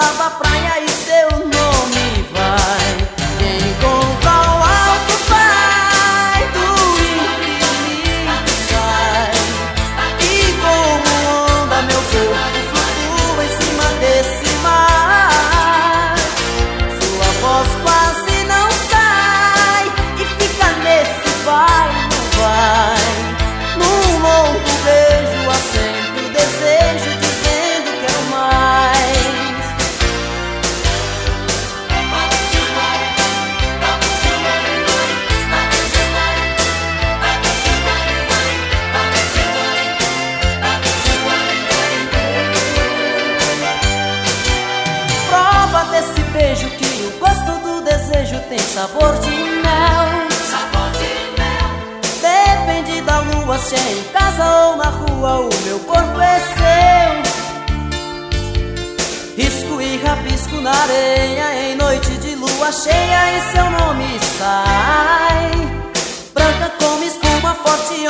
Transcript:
lava pra sabor de mel. Sabor de mel. Depende da lua, se é em casa ou na rua, o meu corpo é seu. Risco e rabisco na areia, em noite de lua cheia, e seu nome sai. Branca como espuma, forte